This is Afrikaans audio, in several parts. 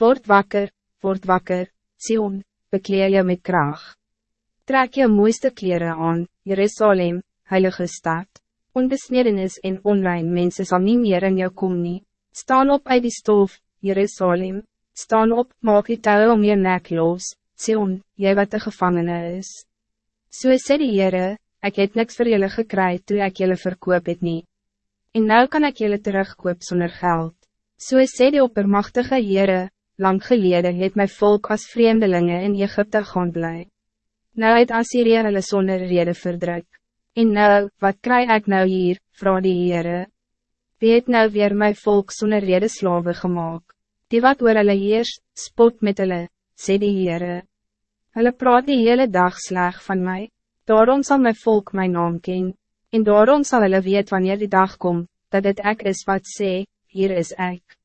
Word wakker, word wakker, Sion, bekleed je met kracht. Trek je mooiste kleren aan, Jerusalem, heilige stad. Onbesnedenis en onrein mensen zal niet meer in jou komen. Nie. Staan op uit die stof, Jerusalem. Staan op, maak die touw om je nek los, Sion, jy wat de gevangene is. So sê die Heere, ek het niks vir julle gekry toe ek julle verkoop het nie. En nou kan ik julle terugkoop zonder geld. So sê die oppermachtige Heere, lang geleden het my volk als vreemdelingen in Egypte gaan bly. Nou het Assyrië hulle sonder rede verdruk. En nou, wat krijg ik nou hier, vrouw die Heere? Wie het nou weer my volk sonder rede slawe gemaakt? Die wat oor hulle heers, spot met hulle, sê die Heere. Hulle praat die hele dag sleg van mij. daarom zal my volk mijn naam ken, en daarom zal hulle weet wanneer die dag komt, dat het ek is wat sê, hier is ek.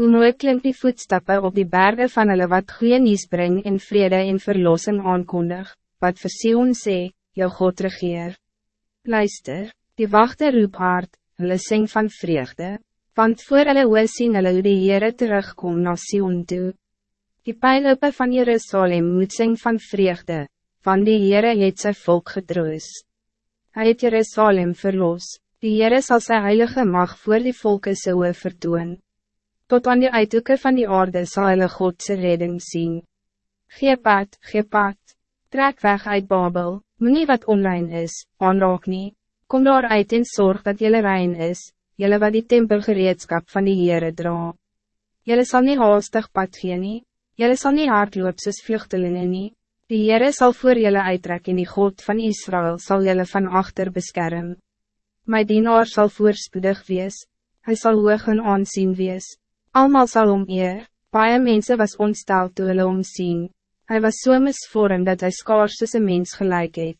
Hoe nooit klinkt die voetstappen op die bergen van hulle wat goeie nies bring en vrede en verlossing aankondig, wat vir Sion sê, jou God regeer. Luister, die wachte roep hard, hulle sing van vreugde, want voor hulle oor sien hulle hoe die Heere terugkom na Sion toe. Die pijlope van Jerusalem moet sing van vreugde, van die Heere het sy volk gedroos. Hij het Jerusalem verlos, die Heere sal sy heilige mag voor die volke se vertoon tot aan die uithoeken van die aarde zal hulle Godse redding zien. Gee pad, gee pad, trek weg uit Babel, moet nie wat online is, aanraak nie, kom daar uit en zorg dat jelle rein is, jelle wat die tempelgereedskap van die Heere dra. Jelle zal niet haastig pad gee nie, jelle sal nie hardloop soos vluchtelingen nie, die Heere zal voor jelle uittrek en die God van Israël zal jelle van achter beschermen. My dienaar zal voorspoedig wees, hij zal hoog en aansien wees. Almal zal om eer, baie mense was ontstel toe hulle omsien. Hy was so misvorm dat hy skaars soos een mens gelijk het.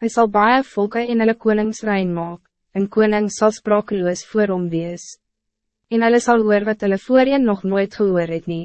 Hy sal baie volke in hulle konings rein maak, en koning sal sprakeloos voor hom wees. En hulle sal hoor wat hulle voorheen nog nooit gehoor het nie.